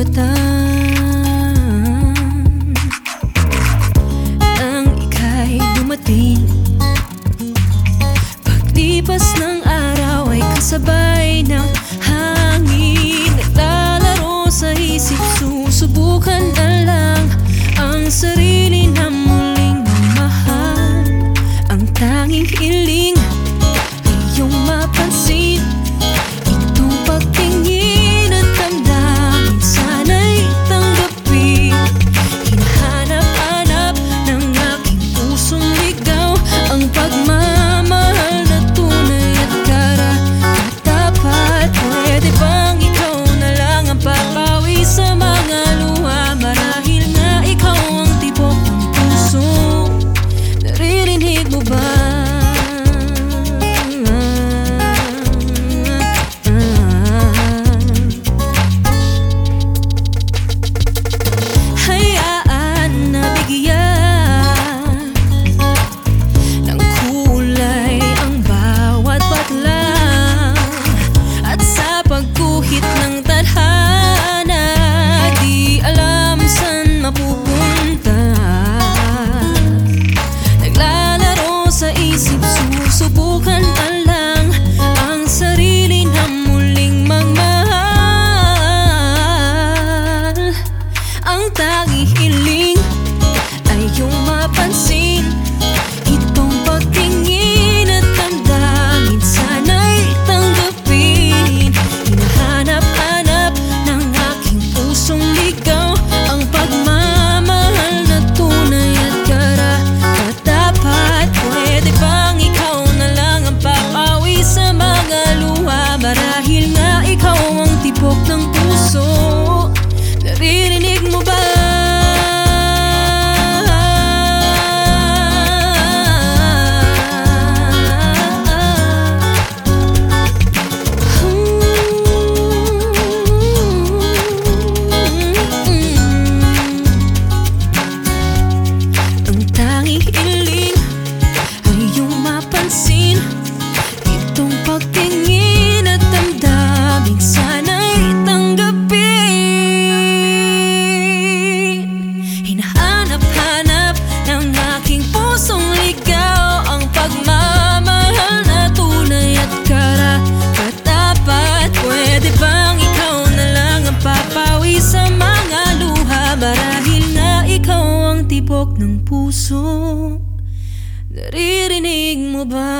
sugatan Ang ika'y dumating. Paglipas ng araw ay kasabay ng hangin. Naglalaro sa isip, susubukan lang ang sarili. tibok ng puso Naririnig mo ba?